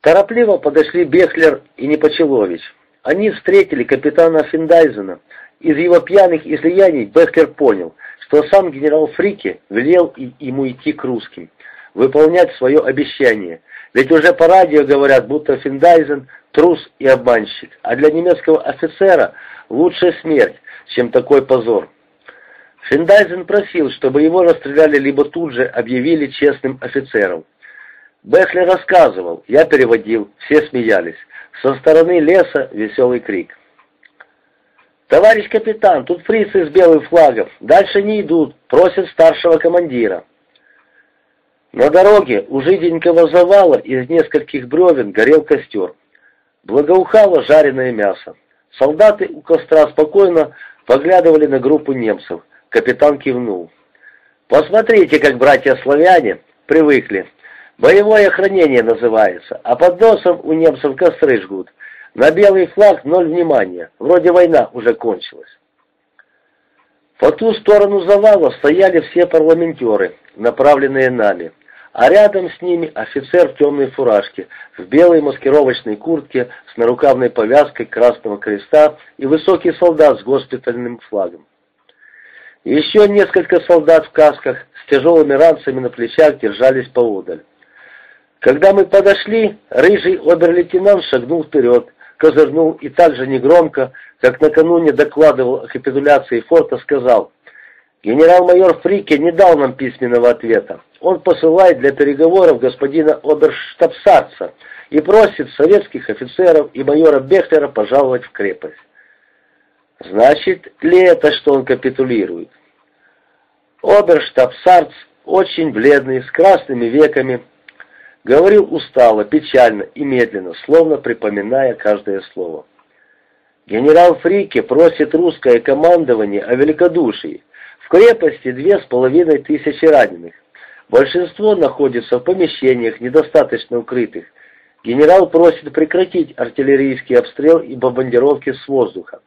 Торопливо подошли Бехлер и Непочелович. Они встретили капитана Финдайзена. Из его пьяных излияний Бехлер понял, что сам генерал Фрике велел ему идти к русским, выполнять свое обещание. Ведь уже по радио говорят, будто Финдайзен трус и обманщик, а для немецкого офицера лучшая смерть, чем такой позор. Финдайзен просил, чтобы его расстреляли либо тут же объявили честным офицером. Бехлер рассказывал, я переводил, все смеялись. Со стороны леса веселый крик. «Товарищ капитан, тут фрицы с белых флагов, дальше не идут, просят старшего командира». На дороге у жиденького завала из нескольких бревен горел костер. Благоухало жареное мясо. Солдаты у костра спокойно поглядывали на группу немцев. Капитан кивнул. «Посмотрите, как братья-славяне привыкли. Боевое охранение называется, а под носом у немцев костры жгут. На белый флаг ноль внимания, вроде война уже кончилась». По ту сторону завала стояли все парламентеры, направленные нами, а рядом с ними офицер в темной фуражке, в белой маскировочной куртке с нарукавной повязкой Красного Креста и высокий солдат с госпитальным флагом. Еще несколько солдат в касках с тяжелыми ранцами на плечах держались поодаль. Когда мы подошли, рыжий обер-лейтенант шагнул вперед, козырнул и так же негромко, как накануне докладывал о капитуляции форта, сказал, «Генерал-майор Фрике не дал нам письменного ответа. Он посылает для переговоров господина оберштабсарца и просит советских офицеров и майора Бехлера пожаловать в крепость. Значит ли это, что он капитулирует? Оберштабсарц, очень бледный, с красными веками, говорил устало, печально и медленно, словно припоминая каждое слово. Генерал Фрике просит русское командование о великодушии. В крепости две с половиной тысячи раненых. Большинство находится в помещениях, недостаточно укрытых. Генерал просит прекратить артиллерийский обстрел и бомбардировки с воздуха.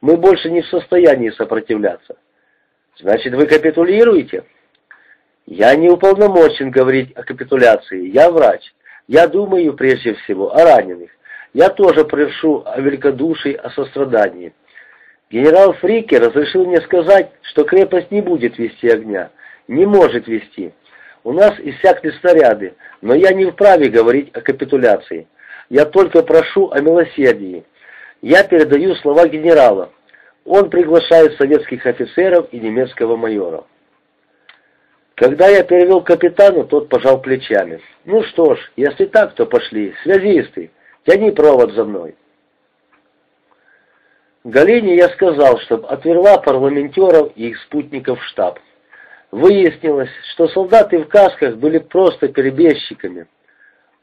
Мы больше не в состоянии сопротивляться. Значит, вы капитулируете? Я не уполномочен говорить о капитуляции. Я врач. Я думаю прежде всего о раненых. Я тоже прошу о великодушии, о сострадании. Генерал Фрике разрешил мне сказать, что крепость не будет вести огня. Не может вести. У нас иссякли снаряды, но я не вправе говорить о капитуляции. Я только прошу о милосердии. Я передаю слова генерала. Он приглашает советских офицеров и немецкого майора. Когда я перевел капитану, тот пожал плечами. «Ну что ж, если так, то пошли. Связисты, тяни провод за мной». Галине я сказал, чтобы отверла парламентеров и их спутников в штаб. Выяснилось, что солдаты в касках были просто перебежчиками.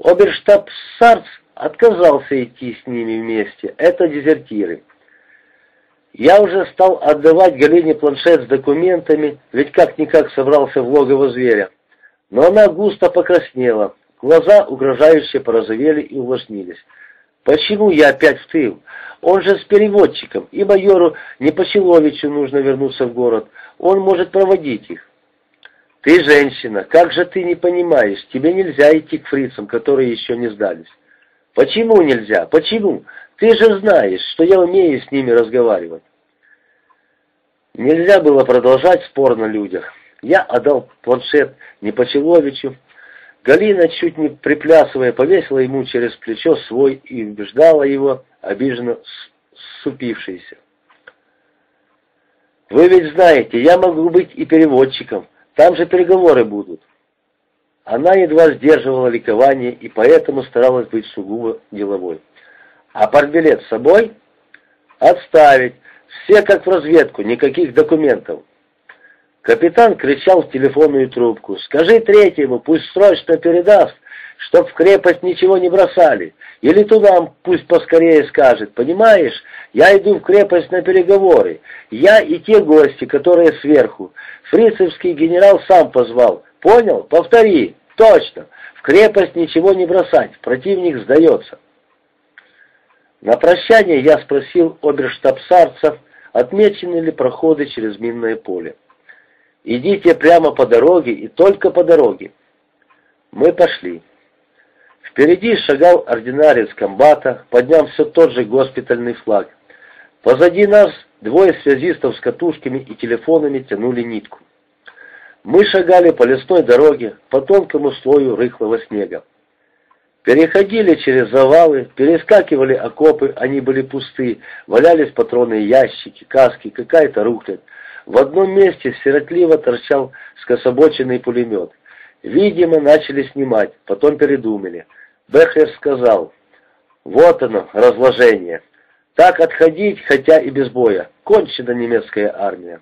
Оберштаб Сарц отказался идти с ними вместе. Это дезертиры. Я уже стал отдавать Галине планшет с документами, ведь как-никак собрался в логово зверя. Но она густо покраснела, глаза угрожающе порозовели и увлажнились. Почему я опять в тыл? Он же с переводчиком, и майору Непочеловичу нужно вернуться в город. Он может проводить их. Ты женщина, как же ты не понимаешь, тебе нельзя идти к фрицам, которые еще не сдались. Почему нельзя? Почему? Ты же знаешь, что я умею с ними разговаривать. Нельзя было продолжать спор на людях. Я отдал планшет Непочеловичу. Галина, чуть не приплясывая, повесила ему через плечо свой и убеждала его, обиженно супившийся. «Вы ведь знаете, я могу быть и переводчиком, там же переговоры будут». Она едва сдерживала ликование и поэтому старалась быть сугубо деловой. «А портбилет с собой?» «Отставить! Все как в разведку, никаких документов!» Капитан кричал в телефонную трубку. «Скажи третьему, пусть срочно передаст, чтоб в крепость ничего не бросали. Или туда пусть поскорее скажет. Понимаешь, я иду в крепость на переговоры. Я и те гости, которые сверху. Фрицевский генерал сам позвал. Понял? Повтори. Точно. В крепость ничего не бросать. Противник сдается. На прощание я спросил оберштабсарцев, отмечены ли проходы через минное поле. «Идите прямо по дороге и только по дороге». Мы пошли. Впереди шагал ординарец комбата, подняв все тот же госпитальный флаг. Позади нас двое связистов с катушками и телефонами тянули нитку. Мы шагали по лесной дороге, по тонкому слою рыхлого снега. Переходили через завалы, перескакивали окопы, они были пусты, валялись патронные ящики, каски, какая-то рухлядь. В одном месте сиротливо торчал скособоченный пулемет. Видимо, начали снимать, потом передумали. Бехлер сказал, вот оно, разложение. Так отходить, хотя и без боя. Кончена немецкая армия.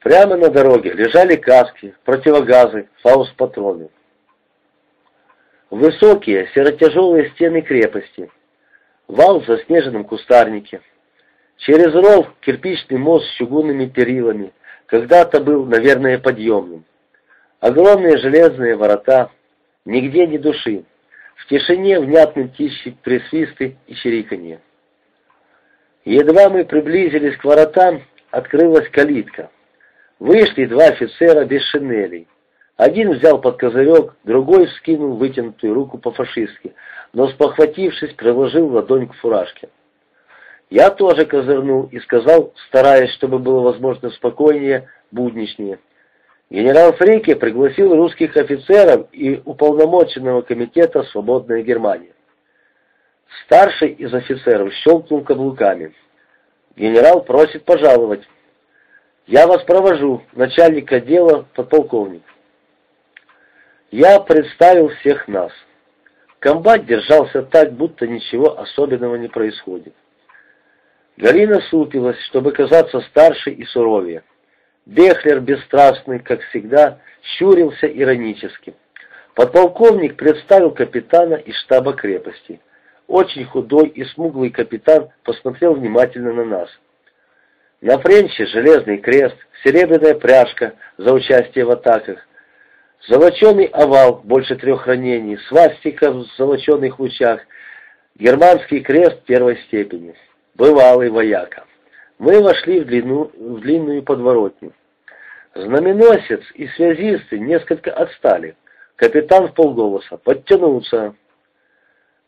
Прямо на дороге лежали каски, противогазы, фауст-патроны. Высокие, серотяжелые стены крепости. Вал в заснеженном кустарнике. Через ров кирпичный мост с чугунными перилами. Когда-то был, наверное, подъемным. Огромные железные ворота. Нигде ни души. В тишине внятны птичьи присвисты и чириканье. Едва мы приблизились к воротам, открылась калитка. Вышли два офицера без шинелей. Один взял под козырек, другой скинул вытянутую руку по-фашистски, но, спохватившись, приложил ладонь к фуражке. Я тоже козырнул и сказал, стараясь, чтобы было возможно спокойнее, будничнее. Генерал Фрике пригласил русских офицеров и уполномоченного комитета «Свободная Германия». Старший из офицеров щелкнул каблуками. «Генерал просит пожаловать». «Я вас провожу, начальник отдела, подполковник». Я представил всех нас. Комбат держался так, будто ничего особенного не происходит. Галина супилась, чтобы казаться старше и суровее. Бехлер, бесстрастный, как всегда, щурился иронически. Подполковник представил капитана из штаба крепости. Очень худой и смуглый капитан посмотрел внимательно на нас. На френче железный крест, серебряная пряжка за участие в атаках, золоченый овал, больше трех ранений, свастика в золоченых лучах, германский крест первой степени. Бывалый вояка. Мы вошли в, длину, в длинную подворотню. Знаменосец и связисты несколько отстали. Капитан в полголоса подтянулся.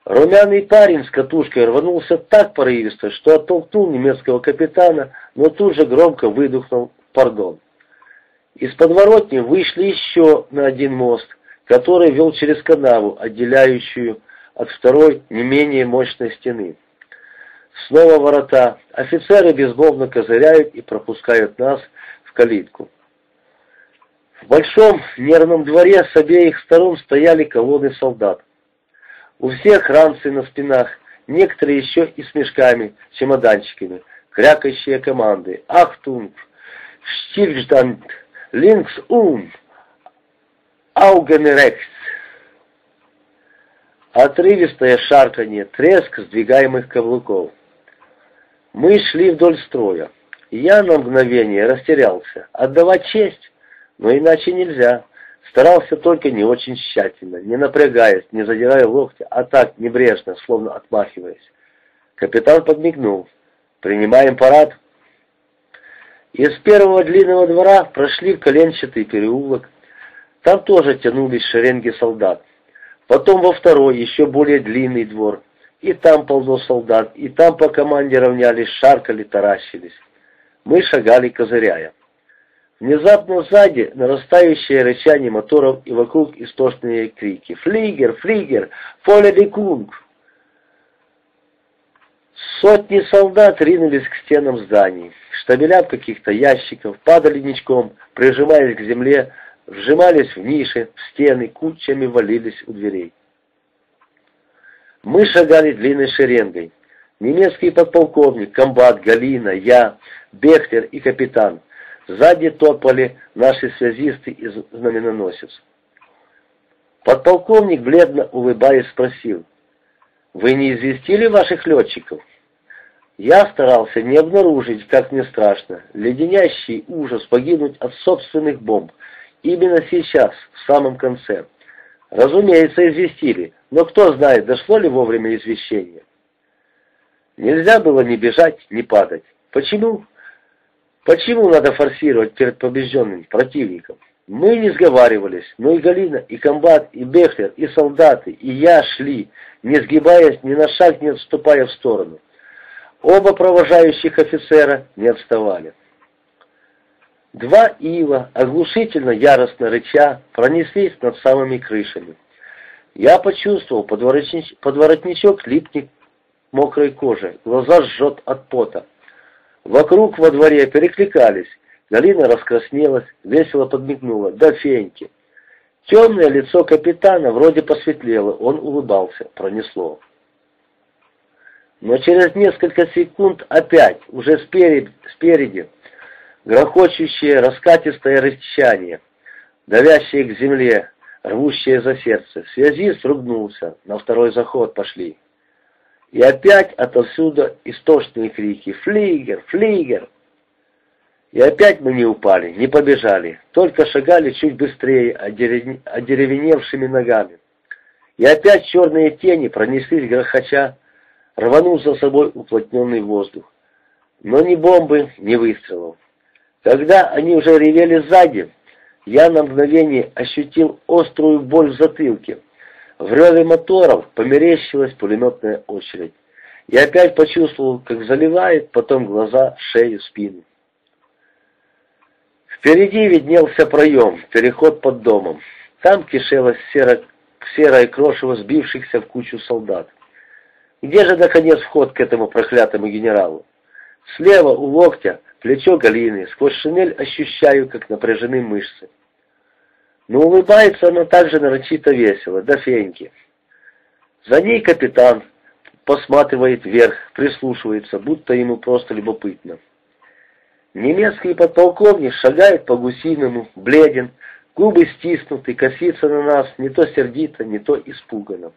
Румяный парень с катушкой рванулся так порывисто, что оттолкнул немецкого капитана, но тут же громко выдохнул «Пардон». Из подворотни вышли еще на один мост, который вел через канаву, отделяющую от второй не менее мощной стены. Снова ворота. Офицеры безмолвно козыряют и пропускают нас в калитку. В большом нервном дворе с обеих сторон стояли колонны солдат. У всех ранцы на спинах, некоторые еще и с мешками, чемоданчиками, крякающие команды. «Achtung! Stillgestanden! Links um! Augen rechts!» Отрывистое шарканье, треск сдвигаемых каблуков. Мы шли вдоль строя. Я на мгновение растерялся. Отдавать честь? Но иначе нельзя. Старался только не очень тщательно, не напрягаясь, не задирая локтя, а так, небрежно, словно отмахиваясь. Капитан подмигнул. «Принимаем парад». Из первого длинного двора прошли в коленчатый переулок. Там тоже тянулись шеренги солдат. Потом во второй, еще более длинный двор. И там полно солдат, и там по команде равнялись, шаркали, таращились. Мы шагали, козыряя. Внезапно сзади нарастающее рычание моторов и вокруг истошные крики. «Флигер! Флигер! Фоле де кунг!» Сотни солдат ринулись к стенам зданий. Штабеля каких-то ящиков падали ничком, прижимаясь к земле, вжимались в ниши, в стены, кучами валились у дверей. Мы шагали длинной шеренгой. Немецкий подполковник, комбат, Галина, я, Бехтер и капитан. Сзади топали наши связисты и знаменоносец. Подполковник, бледно улыбаясь, спросил, «Вы не известили ваших летчиков?» Я старался не обнаружить, как мне страшно, леденящий ужас погибнуть от собственных бомб. Именно сейчас, в самом конце. Разумеется, известили, но кто знает, дошло ли вовремя извещение. Нельзя было ни бежать, ни падать. Почему? Почему надо форсировать перед побежденным противником? Мы не сговаривались, но и Галина, и комбат, и Бехлер, и солдаты, и я шли, не сгибаясь ни на шаг, не отступая в сторону. Оба провожающих офицера не отставали. Два ива, оглушительно яростно рыча, пронеслись над самыми крышами. Я почувствовал, подворотнич... подворотничок липнет мокрой кожи, глаза жжет от пота. Вокруг во дворе перекликались. Галина раскраснелась, весело подмигнула. Да феньки! Темное лицо капитана вроде посветлело, он улыбался, пронесло. Но через несколько секунд опять, уже спереди, спереди грохочущее раскатистое рычание, давящее к земле, рвущее за сердце. Связист ругнулся, на второй заход пошли. И опять отовсюду истошные крики «Флигер! Флигер!» И опять мы не упали, не побежали, только шагали чуть быстрее, одеревеневшими ногами. И опять черные тени пронеслись грохоча, рванув за собой уплотненный воздух. Но ни бомбы, ни выстрелов. Когда они уже ревели сзади, я на мгновение ощутил острую боль в затылке. В реве моторов померещилась пулеметная очередь. Я опять почувствовал, как заливает потом глаза, шею, спину. Впереди виднелся проем, переход под домом. Там кишело серо, серое крошево сбившихся в кучу солдат. Где же, наконец, вход к этому проклятому генералу? Слева у локтя плечо Галины, сквозь шинель ощущаю, как напряжены мышцы. Но улыбается она также нарочито весело, до феньки. За ней капитан посматривает вверх, прислушивается, будто ему просто любопытно. Немецкий подполковник шагает по гусиному, бледен, губы стиснуты, косится на нас, не то сердито, не то испуганно.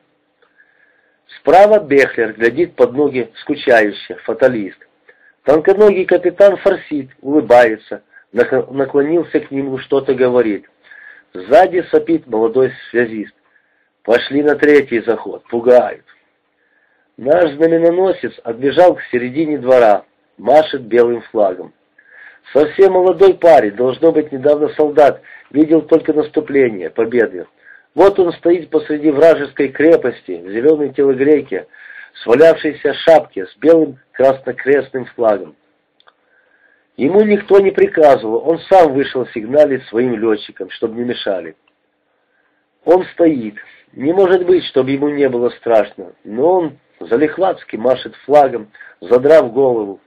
Справа Бехлер глядит под ноги скучающе, фаталист. Тонконогий капитан форсит, улыбается, наклонился к нему, что-то говорит. Сзади сопит молодой связист. Пошли на третий заход, пугают. Наш знаменоносец отбежал к середине двора, машет белым флагом. Совсем молодой парень, должно быть недавно солдат, видел только наступление, победы. Вот он стоит посреди вражеской крепости, в зеленой телогрейке, свалявшейся шапке с белым краснокрестным флагом. Ему никто не приказывал, он сам вышел сигналить своим летчикам, чтобы не мешали. Он стоит. Не может быть, чтобы ему не было страшно, но он залихватски машет флагом, задрав голову,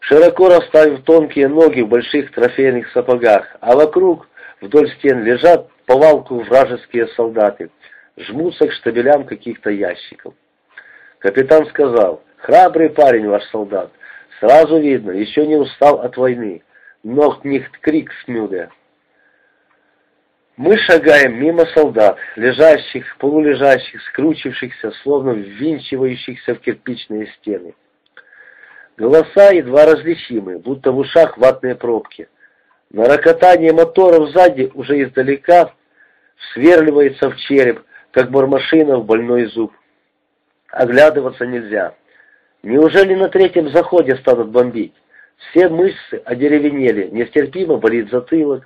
широко расставив тонкие ноги в больших трофейных сапогах, а вокруг вдоль стен лежат повалку вражеские солдаты, жмутся к штабелям каких-то ящиков. Капитан сказал, храбрый парень ваш солдат, сразу видно, еще не устал от войны, ног nicht крик смюде. Мы шагаем мимо солдат, лежащих, полулежащих, скручившихся, словно ввинчивающихся в кирпичные стены. Голоса едва различимы, будто в ушах ватные пробки. На рокотание моторов сзади уже издалека сверливается в череп, как бормашина в больной зуб. Оглядываться нельзя. Неужели на третьем заходе станут бомбить? Все мышцы одеревенели, нестерпимо болит затылок.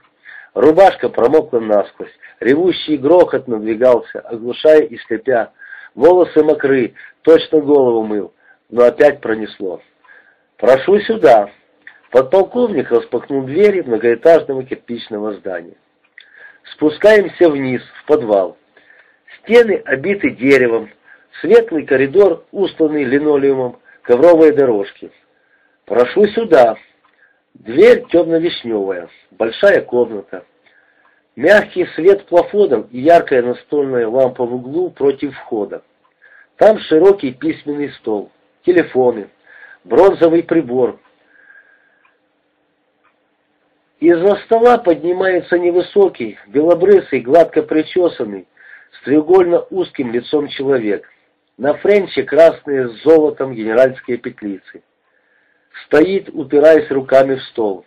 Рубашка промокла насквозь, ревущий грохот надвигался, оглушая и слепя. Волосы мокры, точно голову мыл, но опять пронесло. «Прошу сюда!» Подполковник распахнул двери многоэтажного кирпичного здания. Спускаемся вниз, в подвал. Стены обиты деревом, светлый коридор, устланный линолеумом, ковровые дорожки. «Прошу сюда!» Дверь темно-вишневая, большая комната. Мягкий свет плафоном и яркая настольная лампа в углу против входа. Там широкий письменный стол, телефоны, бронзовый прибор. Из-за стола поднимается невысокий, белобрысый, гладко причесанный, с треугольно узким лицом человек. На френче красные с золотом генеральские петлицы. Стоит, упираясь руками в стол.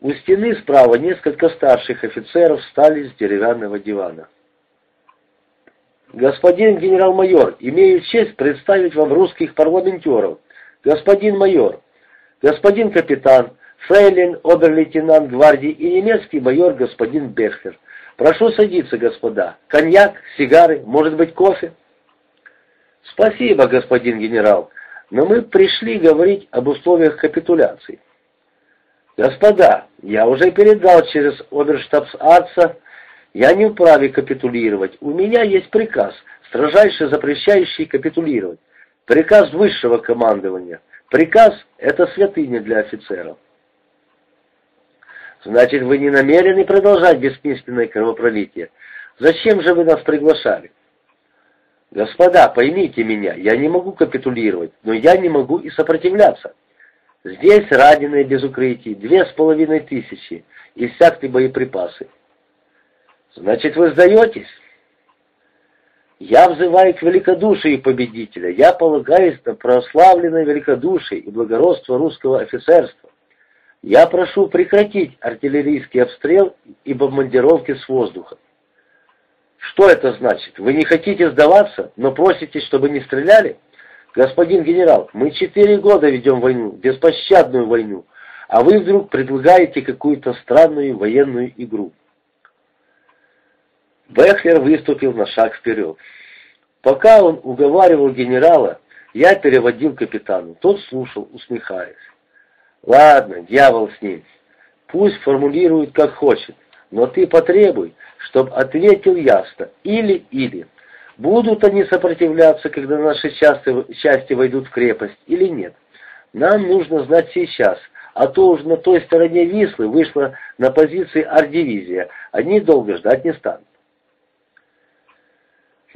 У стены справа несколько старших офицеров встали с деревянного дивана. «Господин генерал-майор, имею честь представить вам русских парламентеров», «Господин майор! Господин капитан!» фрейлин, обер-лейтенант гвардии и немецкий майор господин Бехлер. Прошу садиться, господа. Коньяк, сигары, может быть, кофе? Спасибо, господин генерал, но мы пришли говорить об условиях капитуляции. Господа, я уже передал через оберштабс-арца, я не вправе капитулировать. У меня есть приказ, строжайше запрещающий капитулировать. Приказ высшего командования. Приказ — это святыня для офицеров. Значит, вы не намерены продолжать бессмысленное кровопролитие. Зачем же вы нас приглашали? Господа, поймите меня, я не могу капитулировать, но я не могу и сопротивляться. Здесь раненые без укрытий, две с половиной тысячи, иссякли боеприпасы. Значит, вы сдаетесь? Я взываю к великодушию победителя, я полагаюсь на прославленное великодушие и благородство русского офицерства. Я прошу прекратить артиллерийский обстрел и бомбардировки с воздуха. Что это значит? Вы не хотите сдаваться, но просите, чтобы не стреляли? Господин генерал, мы четыре года ведем войну, беспощадную войну, а вы вдруг предлагаете какую-то странную военную игру. Бехлер выступил на шаг вперед. Пока он уговаривал генерала, я переводил капитану. Тот слушал, усмехаясь. Ладно, дьявол с ним. Пусть формулирует как хочет, но ты потребуй, чтоб ответил ясно. Или-или. Будут они сопротивляться, когда наши части, части войдут в крепость, или нет? Нам нужно знать сейчас, а то уж на той стороне Вислы вышла на позиции арт-дивизия. Они долго ждать не станут.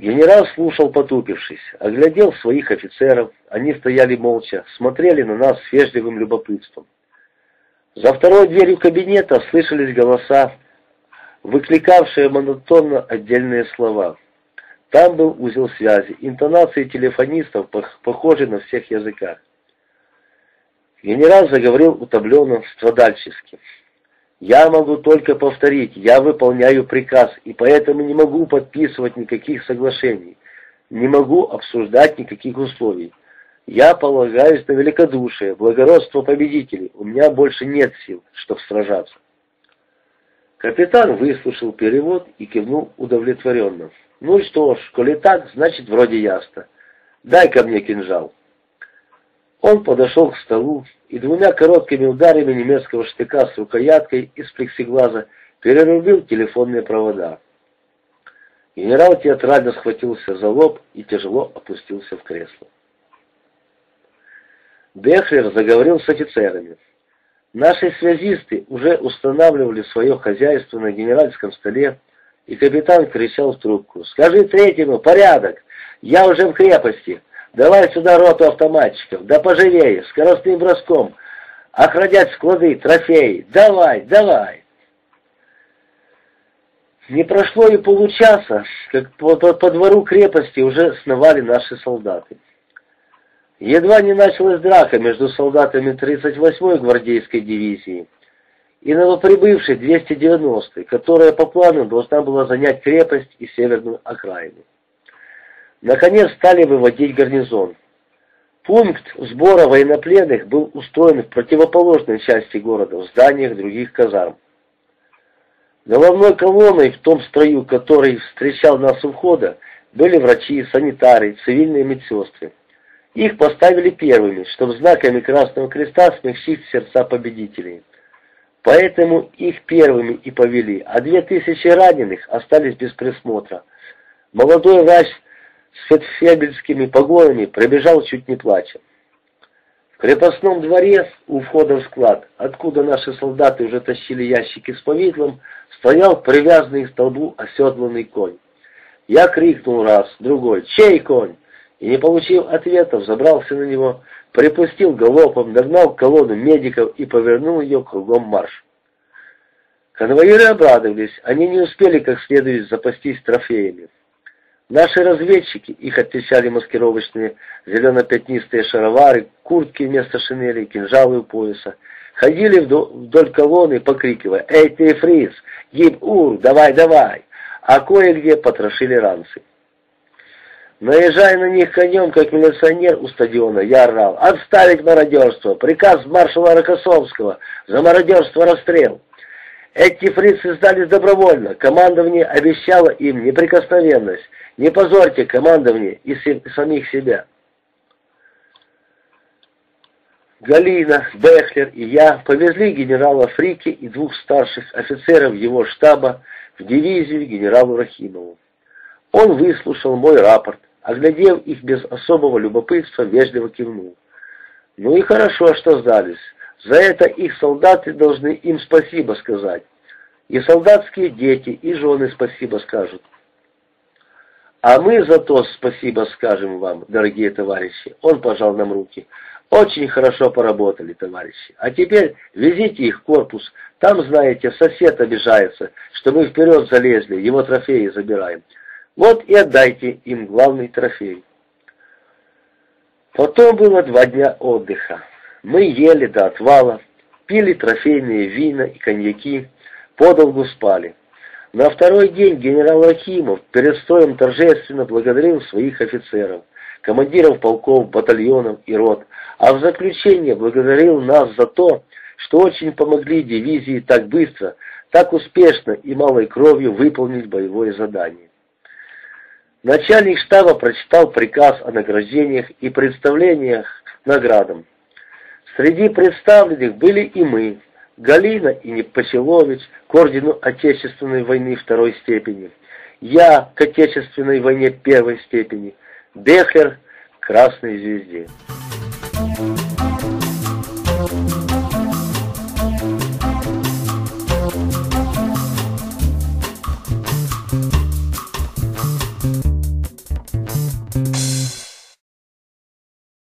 Генерал слушал потупившись, оглядел своих офицеров, они стояли молча, смотрели на нас с вежливым любопытством. За второй дверью кабинета слышались голоса, выкликавшие монотонно отдельные слова. Там был узел связи, интонации телефонистов похожи на всех языках. Генерал заговорил утомленно, страдальчески. Я могу только повторить, я выполняю приказ, и поэтому не могу подписывать никаких соглашений, не могу обсуждать никаких условий. Я полагаюсь на великодушие, благородство победителей, у меня больше нет сил, чтобы сражаться. Капитан выслушал перевод и кивнул удовлетворенно. Ну что ж, коли так, значит вроде ясно. Дай-ка мне кинжал. Он подошел к столу и двумя короткими ударами немецкого штыка с рукояткой из плексиглаза перерубил телефонные провода. Генерал театрально схватился за лоб и тяжело опустился в кресло. Бехлер заговорил с офицерами. Наши связисты уже устанавливали свое хозяйство на генеральском столе, и капитан кричал в трубку. «Скажи третьему, порядок! Я уже в крепости! Давай сюда роту автоматчиков, да поживее, скоростным броском. Охранять склады, трофеи. Давай, давай. Не прошло и получаса, как по, по, по двору крепости уже сновали наши солдаты. Едва не началась драка между солдатами 38-й гвардейской дивизии и новоприбывшей 290-й, которая по плану должна была занять крепость и северную окраину. Наконец стали выводить гарнизон. Пункт сбора военнопленных был устроен в противоположной части города, в зданиях других казарм. Головной колонной в том строю, который встречал нас у входа, были врачи, санитары, цивильные медсестры. Их поставили первыми, чтобы знаками Красного Креста смягчить сердца победителей. Поэтому их первыми и повели, а две тысячи раненых остались без присмотра. Молодой врач с фельдфебельскими погонами пробежал чуть не плача. В крепостном дворе у входа в склад, откуда наши солдаты уже тащили ящики с повидлом, стоял привязанный к столбу оседланный конь. Я крикнул раз, другой «Чей конь?» и, не получив ответов, забрался на него, припустил галопом, догнал колонну медиков и повернул ее кругом марш. Конвоиры обрадовались, они не успели как следует запастись трофеями. Наши разведчики, их отличали маскировочные зелено-пятнистые шаровары, куртки вместо шинели, кинжалы у пояса, ходили вдоль колонны, покрикивая «Эй ты, фриз! Гиб-ур! Давай, давай!» А кое-где потрошили ранцы. Наезжая на них конем, как милиционер у стадиона, я орал «Отставить мародерство! Приказ маршала Рокоссовского! За мародерство расстрел!» Эти фрицы сдались добровольно. Командование обещало им неприкосновенность. Не позорьте командование и самих себя. Галина, Бехлер и я повезли генерала Фрики и двух старших офицеров его штаба в дивизию генералу Рахимову. Он выслушал мой рапорт, оглядев их без особого любопытства, вежливо кивнул. Ну и хорошо, что сдались. За это их солдаты должны им спасибо сказать. И солдатские дети, и жены спасибо скажут. А мы за то спасибо скажем вам, дорогие товарищи. Он пожал нам руки. Очень хорошо поработали, товарищи. А теперь везите их в корпус. Там, знаете, сосед обижается, что мы вперед залезли, его трофеи забираем. Вот и отдайте им главный трофей. Потом было два дня отдыха. Мы ели до отвала, пили трофейные вина и коньяки, подолгу спали. На второй день генерал Акимов перед стоем торжественно благодарил своих офицеров, командиров полков, батальонов и рот, а в заключение благодарил нас за то, что очень помогли дивизии так быстро, так успешно и малой кровью выполнить боевое задание. Начальник штаба прочитал приказ о награждениях и представлениях к наградам. Среди представленных были и мы, Галина и Непосилович к ордену Отечественной войны второй степени, я к Отечественной войне первой степени, Бехлер к Красной звезде.